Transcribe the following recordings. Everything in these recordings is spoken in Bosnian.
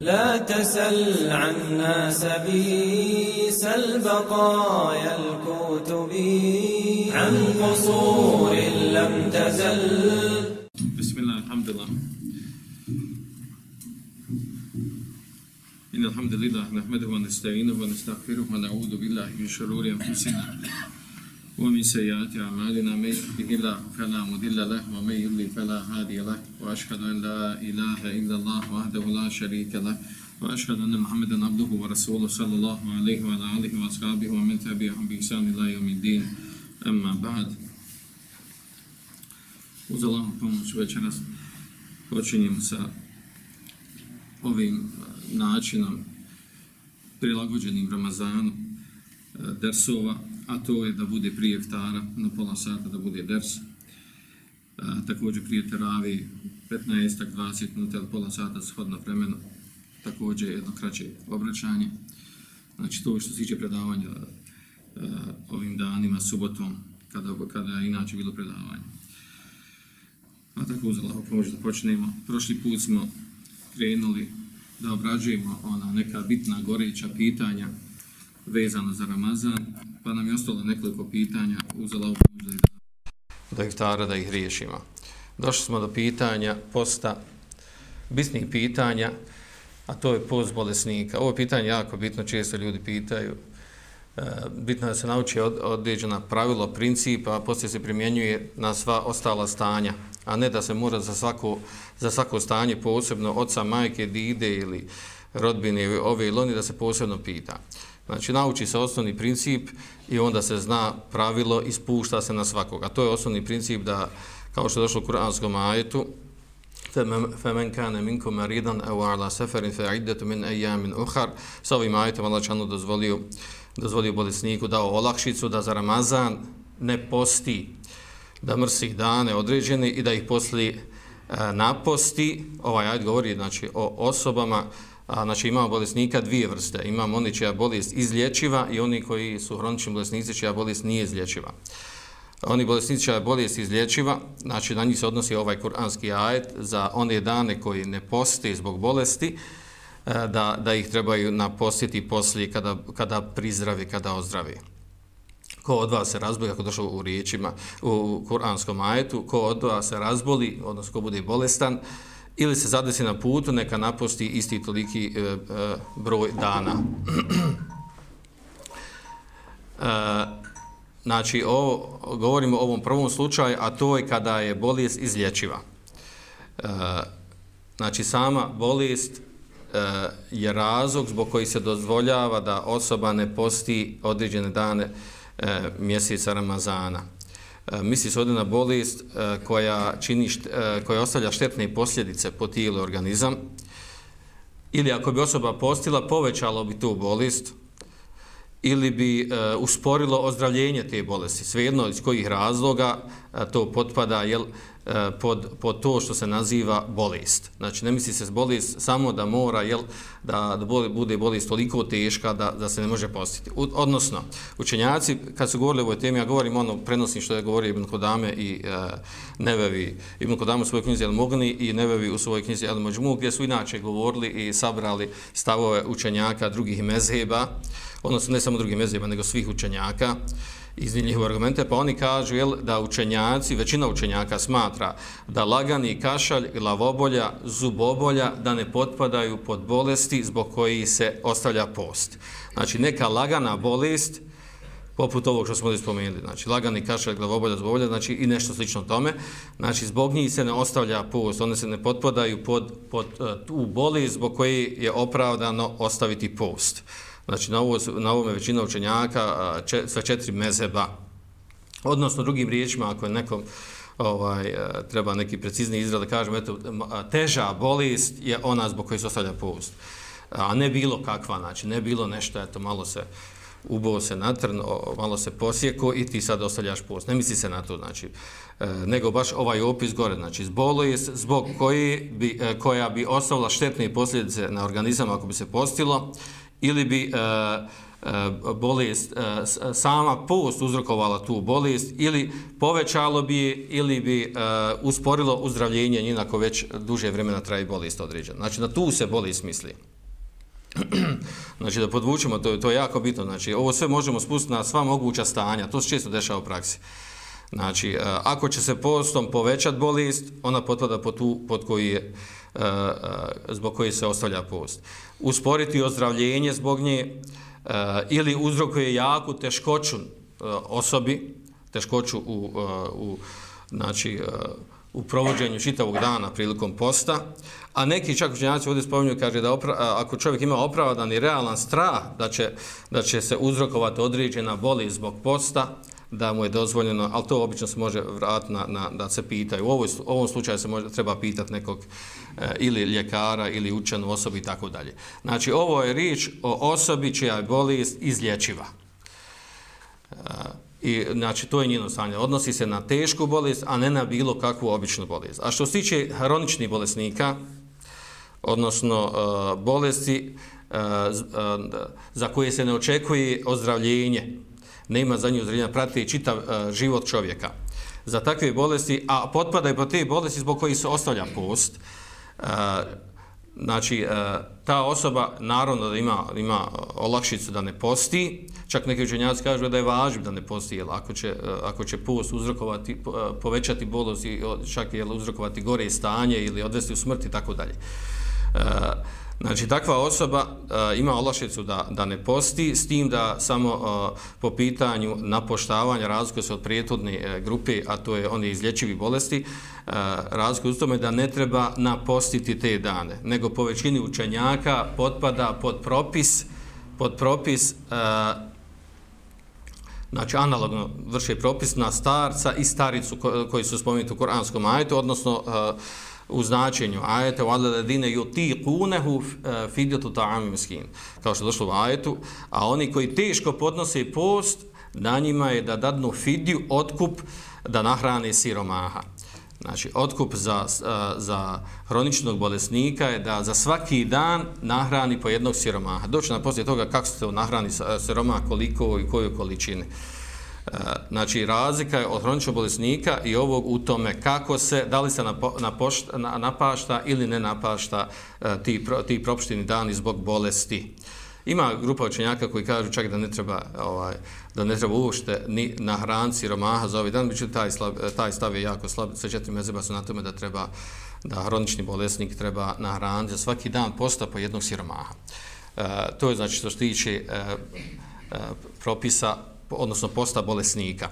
لا تسل عنا سبيس البقايا الكتب عن قصور لم تزل. بسم الله الحمد لله. إن الحمد لله نحمده ونستعينه ونستغفره ونعوذ بالله من شرور أنفسنا. ومن سيئات أعمالنا من يهده الله فلا مضل له ومن يضلل فلا هادي له وأشهد أن لا إله إلا الله وحده لا شريك له وأشهد أن محمدا عبده ورسوله صلى الله عليه وعلى آله وأصحابه ومن تبعهم بإحسان إلى يوم الدين. أما بعد. Uz Allahom pomoć večeras počinjemo sa ovim e, načinom prilagođenim Ramazanu e, dersova a to je da bude prije ftara na pola sata da bude ders. E, također prije teravi 15-20 minuta ili pola sata shodno vremeno, također jedno kraće obraćanje. Znači to što se tiče predavanja e, ovim danima, subotom, kada, kada je inače bilo predavanje. A tako uz Allaho pomoć da počnemo. Prošli put smo krenuli da obrađujemo ona neka bitna goreća pitanja vezano za Ramazan, pa nam je ostalo nekoliko pitanja uzela Allaho pomoć da ih, da ih tara, da ih riješimo. Došli smo do pitanja posta, bitnih pitanja, a to je post bolesnika. Ovo pitanje jako bitno, često ljudi pitaju, E, bitno je da se nauči od, određena pravilo, principa, a poslije se primjenjuje na sva ostala stanja, a ne da se mora za svako, za svako stanje posebno oca, majke, dide ili rodbine ove ili oni da se posebno pita. Znači, nauči se osnovni princip i onda se zna pravilo i spušta se na svakoga. To je osnovni princip da, kao što je došlo u kuranskom ajetu, فَمَنْ كَانَ مِنْكُمْ مَرِيدًا أَوْ عَلَى سَفَرٍ فَعِدَّةُ مِنْ أَيَّامٍ أُخَرٍ Sa ovim ajetom Allah Čanu dozvolio dozvolio bolesniku, dao olakšicu da za Ramazan ne posti, da mrsi dane određene i da ih posli e, E, naposti. Ovaj ajd govori znači, o osobama, a, znači imamo bolesnika dvije vrste. Imamo oni čija bolest izlječiva i oni koji su hronični bolesnici čija bolest nije izlječiva. Oni bolesnici čija bolest izlječiva, znači na njih se odnosi ovaj kuranski ajd za one dane koji ne poste zbog bolesti, e, da, da ih trebaju napostiti poslije kada, kada prizdravi, kada ozdravi. Ko od vas se razboli, kako došlo u riječima, u kuranskom ajetu, ko od vas se razboli, odnosno ko bude bolestan, ili se zadesi na putu, neka naposti isti toliki e, e, broj dana. e, znači, o, govorimo o ovom prvom slučaju, a to je kada je bolest izlječiva. E, znači, sama bolest E, je razlog zbog koji se dozvoljava da osoba ne posti određene dane e, e, mjeseca Ramazana. E, misli se ovdje na bolest e, koja, čini, e, koja ostavlja štetne posljedice po tijelu organizam ili ako bi osoba postila, povećalo bi tu bolest ili bi e, usporilo ozdravljenje te bolesti. Svejedno iz kojih razloga to potpada, jel, E, Eh, pod, pod to što se naziva bolest. Znači, ne misli se bolest samo da mora, jel, da, da boli, bude bolest toliko teška da, da se ne može postiti. U, odnosno, učenjaci, kad su govorili o ovoj temi, ja govorim ono prenosim što je govorio Ibn Kodame i e, Nevevi, Ibn Kodame u svojoj knjizi El Mogni i Nevevi u svojoj knjizi El Mođmu, gdje su inače govorili i sabrali stavove učenjaka drugih mezheba, odnosno ne samo drugih mezheba, nego svih učenjaka, iz njihove argumente, pa oni kažu jel, da učenjaci, većina učenjaka smatra da lagani kašalj, glavobolja, zubobolja, da ne potpadaju pod bolesti zbog koji se ostavlja post. Znači, neka lagana bolest, poput ovog što smo spomenuli, znači lagani kašalj, glavobolja, zubobolja, znači i nešto slično tome, znači zbog njih se ne ostavlja post, one se ne potpadaju pod, pod uh, tu bolest zbog koji je opravdano ostaviti post. Znači, na, ovo, na ovome većina učenjaka, če, sve četiri mezeba, odnosno drugim riječima, ako je nekom ovaj, e, treba neki precizni izraz da kažem, eto, teža bolest je ona zbog koje se ostavlja post. A ne bilo kakva, znači, ne bilo nešto, eto, malo se ubo se natrn, malo se posjeko i ti sad ostavljaš post. Ne misli se na to, znači, e, nego baš ovaj opis gore, znači, bolest zbog koji bi, e, koja bi ostavila štetne posljedice na organizam ako bi se postilo, ili bi uh, bolest, e, sama post uzrokovala tu bolest ili povećalo bi ili bi usporilo uzdravljenje njenako već duže vremena traji bolest određena. Znači, na tu se bolest misli. znači, da podvučemo, to, to je jako bitno. Znači, ovo sve možemo spustiti na sva moguća stanja. To se često dešava u praksi. Znači, ako će se postom povećat bolest, ona potpada pod, tu, pod koji je, E, e, zbog koje se ostavlja post. Usporiti ozdravljenje zbog nje, e, ili uzrokuje jaku teškoću osobi, teškoću u, u, znači, u provođenju čitavog dana prilikom posta, a neki čak učenjaci ovdje spominju, kaže da opra, ako čovjek ima opravdan i realan strah da će, da će se uzrokovati određena boli zbog posta, da mu je dozvoljeno, ali to obično se može vratiti na, na, da se pitaju. U ovoj, ovom slučaju se može, treba pitati nekog e, ili ljekara ili učenu osobi i tako dalje. Znači, ovo je riječ o osobi čija je bolest izlječiva. E, I, znači, to je njeno stanje. Odnosi se na tešku bolest, a ne na bilo kakvu običnu bolest. A što se tiče hroničnih bolesnika, odnosno e, bolesti e, e, za koje se ne očekuje ozdravljenje, nema za nju zrenja, prati čitav uh, život čovjeka. Za takve bolesti, a potpadaju po te bolesti zbog kojih se ostavlja post, uh, znači, uh, ta osoba naravno da ima, ima olakšicu da ne posti, čak neki učenjaci kažu da je važno da ne posti, jer ako će, uh, ako će post uzrokovati, uh, povećati bolest i čak je uzrokovati gore stanje ili odvesti u smrt i tako dalje. Znači, takva osoba uh, ima olašicu da, da ne posti, s tim da samo uh, po pitanju napoštavanja razlikuje se od prijetodne uh, grupe, a to je oni izlječivi bolesti, uh, razlikuje u tome da ne treba napostiti te dane, nego po većini učenjaka potpada pod propis, pod propis uh, znači analogno vrše propis na starca i staricu koji su spomenuti u Koranskom ajetu, odnosno uh, u značenju ajeta wala ladine yutiqunahu eh, fidyatu ta'am miskin. Kao što došlo u ajetu a oni koji teško podnose post na njima je da dadnu fidiju otkup da nahrane siromaha. Znači otkup za, eh, za hroničnog bolesnika je da za svaki dan nahrani po jednog siromaha. Doći na poslije toga kako se to nahrani eh, siromaha koliko i koju količinu znači razlika je od hroničnog bolesnika i ovog u tome kako se, da li se napošta, napašta ili ne napašta e, ti, ti propušteni dani zbog bolesti. Ima grupa učenjaka koji kažu čak da ne treba ovaj da ne treba uopšte ni na hranci romaha za ovaj dan, međutim taj, slab, taj stav je jako slab, sve četiri mezeba su na tome da treba da hronični bolesnik treba na hranci za svaki dan posta po jednog siromaha. E, to je znači što se tiče e, e, propisa odnosno posta bolesnika.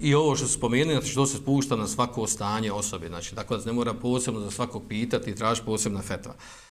I ovo što se spomenuli, znači to se spušta na svako stanje osobe, znači tako da ne mora posebno za svakog pitati i traži posebna fetva.